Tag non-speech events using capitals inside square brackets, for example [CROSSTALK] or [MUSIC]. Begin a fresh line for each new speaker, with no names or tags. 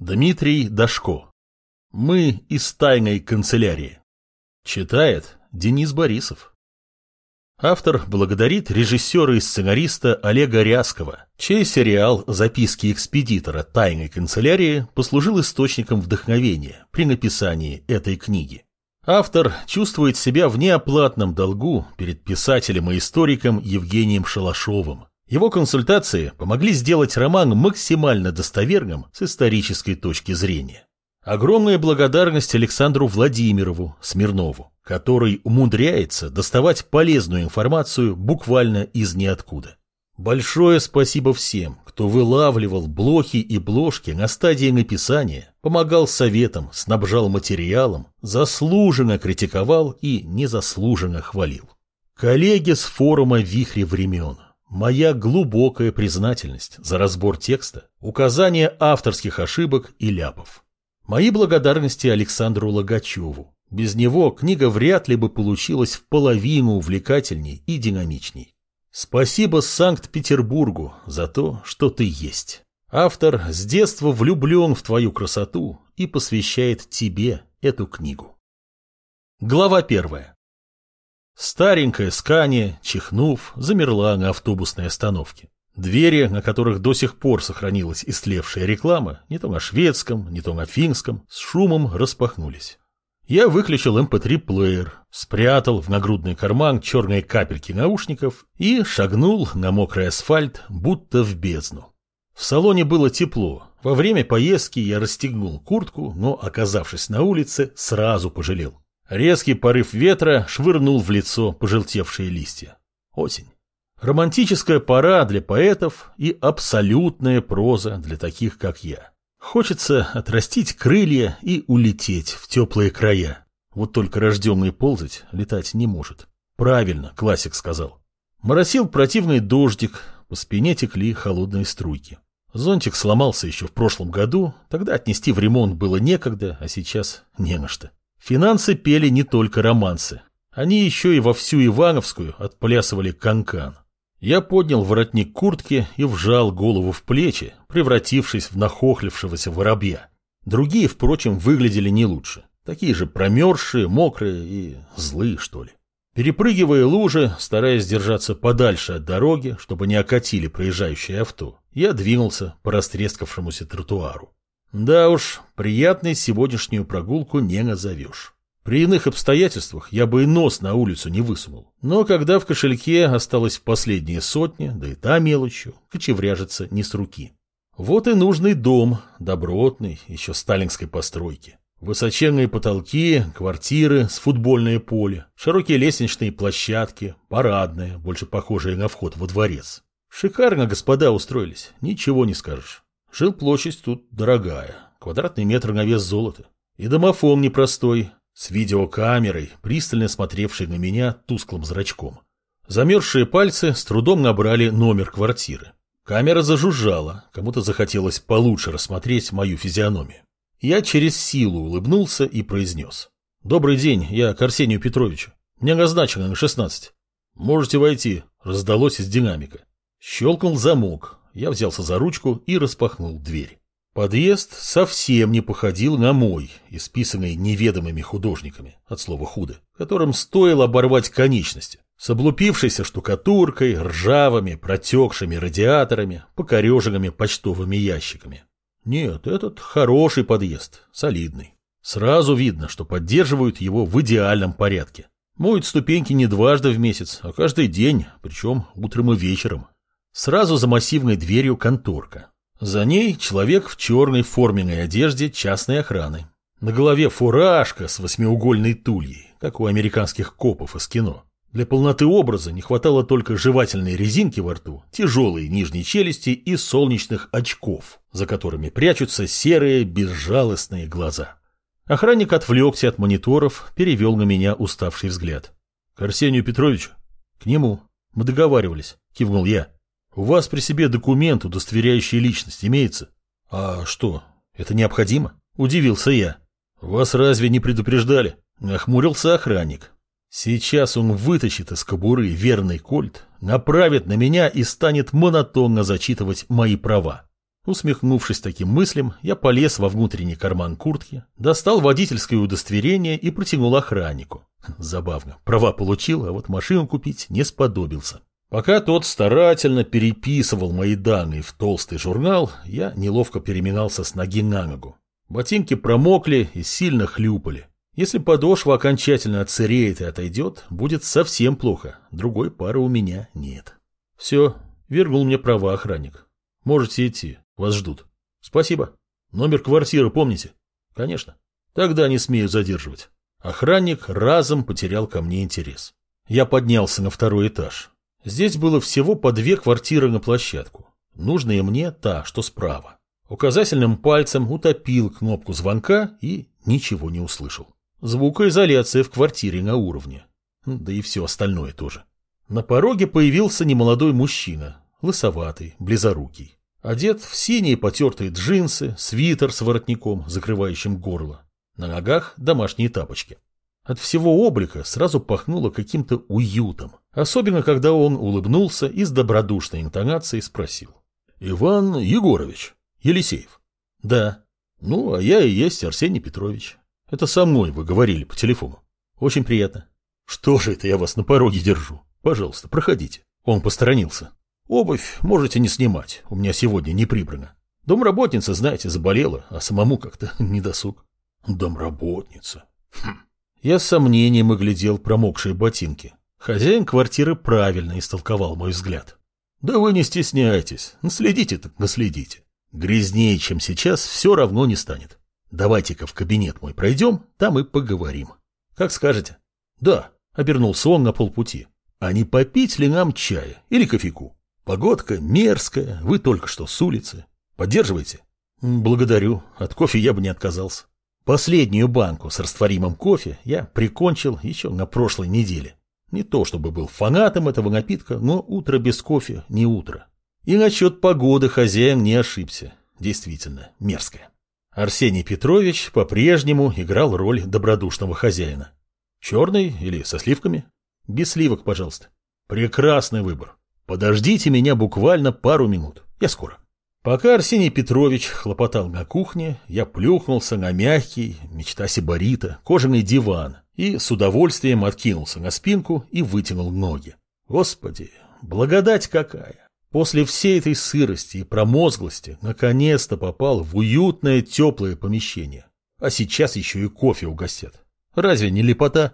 Дмитрий Дашко. Мы из тайной канцелярии. Читает Денис Борисов. Автор благодарит режиссера и сценариста Олега Ряскова, чей сериал «Записки экспедитора тайной канцелярии» послужил источником вдохновения при написании этой книги. Автор чувствует себя в неоплатном долгу перед писателем и историком Евгением Шалашовым, его консультации помогли сделать роман максимально достоверным с исторической точки зрения. Огромная благодарность Александру Владимирову Смирнову, который умудряется доставать полезную информацию буквально из ниоткуда. Большое спасибо всем, кто вылавливал блохи и бложки на стадии написания, помогал советам, снабжал материалом, заслуженно критиковал и незаслуженно хвалил. Коллеги с форума «Вихри времен», Моя глубокая признательность за разбор текста, указание авторских ошибок и ляпов. Мои благодарности Александру Логачеву. Без него книга вряд ли бы получилась в половину увлекательней и динамичней. Спасибо Санкт-Петербургу за то, что ты есть. Автор с детства влюблен в твою красоту и посвящает тебе эту книгу. Глава первая. Старенькая Скания, чихнув, замерла на автобусной остановке. Двери, на которых до сих пор сохранилась истлевшая реклама, не то на шведском, не то на финском, с шумом распахнулись. Я выключил MP3-плеер, эм спрятал в нагрудный карман черные капельки наушников и шагнул на мокрый асфальт, будто в бездну. В салоне было тепло. Во время поездки я расстегнул куртку, но, оказавшись на улице, сразу пожалел. Резкий порыв ветра швырнул в лицо пожелтевшие листья. Осень. Романтическая пора для поэтов и абсолютная проза для таких, как я. Хочется отрастить крылья и улететь в теплые края. Вот только рожденный ползать летать не может. Правильно, классик сказал. Моросил противный дождик, по спине текли холодные струйки. Зонтик сломался еще в прошлом году, тогда отнести в ремонт было некогда, а сейчас не на что. Финансы пели не только романсы. Они еще и во всю Ивановскую отплясывали канкан. Я поднял воротник куртки и вжал голову в плечи, превратившись в нахохлившегося воробья. Другие, впрочем, выглядели не лучше. Такие же промерзшие, мокрые и злые, что ли. Перепрыгивая лужи, стараясь держаться подальше от дороги, чтобы не окатили проезжающее авто, я двинулся по растрескавшемуся тротуару. Да уж, приятной сегодняшнюю прогулку не назовешь. При иных обстоятельствах я бы и нос на улицу не высунул. Но когда в кошельке осталось последние сотни, да и та мелочью, кочевряжется не с руки. Вот и нужный дом, добротный, еще сталинской постройки. Высоченные потолки, квартиры с футбольное поле, широкие лестничные площадки, парадная, больше похожая на вход во дворец. Шикарно господа устроились, ничего не скажешь. Жил площадь тут дорогая, квадратный метр на вес золота. И домофон непростой, с видеокамерой, пристально смотревшей на меня тусклым зрачком. Замерзшие пальцы с трудом набрали номер квартиры. Камера зажужжала, кому-то захотелось получше рассмотреть мою физиономию. Я через силу улыбнулся и произнес. «Добрый день, я к Арсению Петровичу. Мне назначено на 16. Можете войти», — раздалось из динамика. Щелкнул замок, я взялся за ручку и распахнул дверь. Подъезд совсем не походил на мой, исписанный неведомыми художниками, от слова «худо», которым стоило оборвать конечности, с облупившейся штукатуркой, ржавыми, протекшими радиаторами, покореженными почтовыми ящиками. Нет, этот хороший подъезд, солидный. Сразу видно, что поддерживают его в идеальном порядке. Моют ступеньки не дважды в месяц, а каждый день, причем утром и вечером. Сразу за массивной дверью конторка. За ней человек в черной форменной одежде частной охраны. На голове фуражка с восьмиугольной тульей, как у американских копов из кино. Для полноты образа не хватало только жевательной резинки во рту, тяжелой нижней челюсти и солнечных очков, за которыми прячутся серые безжалостные глаза. Охранник отвлекся от мониторов, перевел на меня уставший взгляд. — К Арсению Петровичу? — К нему. Мы договаривались, — кивнул я. У вас при себе документ, удостоверяющий личность, имеется? А что, это необходимо? Удивился я. Вас разве не предупреждали? Нахмурился охранник. Сейчас он вытащит из кобуры верный кольт, направит на меня и станет монотонно зачитывать мои права. Усмехнувшись таким мыслям, я полез во внутренний карман куртки, достал водительское удостоверение и протянул охраннику. Забавно. Права получил, а вот машину купить не сподобился. Пока тот старательно переписывал мои данные в толстый журнал, я неловко переминался с ноги на ногу. Ботинки промокли и сильно хлюпали. Если подошва окончательно отсыреет и отойдет, будет совсем плохо. Другой пары у меня нет. Все, вернул мне права охранник. Можете идти, вас ждут. Спасибо. Номер квартиры помните? Конечно. Тогда не смею задерживать. Охранник разом потерял ко мне интерес. Я поднялся на второй этаж. Здесь было всего по две квартиры на площадку. Нужная мне та, что справа. Указательным пальцем утопил кнопку звонка и ничего не услышал. Звукоизоляция в квартире на уровне. Да и все остальное тоже. На пороге появился немолодой мужчина, лысоватый, близорукий. Одет в синие потертые джинсы, свитер с воротником, закрывающим горло. На ногах домашние тапочки. От всего облика сразу пахнуло каким-то уютом, особенно когда он улыбнулся и с добродушной интонацией спросил. «Иван Егорович, Елисеев?» «Да». «Ну, а я и есть Арсений Петрович. Это со мной вы говорили по телефону. Очень приятно». «Что же это я вас на пороге держу? Пожалуйста, проходите». Он посторонился. «Обувь можете не снимать, у меня сегодня не прибрано. Домработница, знаете, заболела, а самому как-то [LAUGHS] не досуг». «Домработница?» хм. Я с сомнением оглядел промокшие ботинки. Хозяин квартиры правильно истолковал мой взгляд. Да вы не стесняйтесь, наследите так наследите. Грязнее, чем сейчас, все равно не станет. Давайте-ка в кабинет мой пройдем, там и поговорим. Как скажете. Да, обернулся он на полпути. А не попить ли нам чая или кофейку? Погодка мерзкая, вы только что с улицы. Поддерживайте? Благодарю, от кофе я бы не отказался. Последнюю банку с растворимым кофе я прикончил еще на прошлой неделе. Не то чтобы был фанатом этого напитка, но утро без кофе не утро. И насчет погоды хозяин не ошибся. Действительно, мерзкая. Арсений Петрович по-прежнему играл роль добродушного хозяина. Черный или со сливками? Без сливок, пожалуйста. Прекрасный выбор. Подождите меня буквально пару минут. Я скоро. Пока Арсений Петрович хлопотал на кухне, я плюхнулся на мягкий, мечта сибарита, кожаный диван и с удовольствием откинулся на спинку и вытянул ноги. Господи, благодать какая! После всей этой сырости и промозглости наконец-то попал в уютное теплое помещение. А сейчас еще и кофе угостят. Разве не лепота?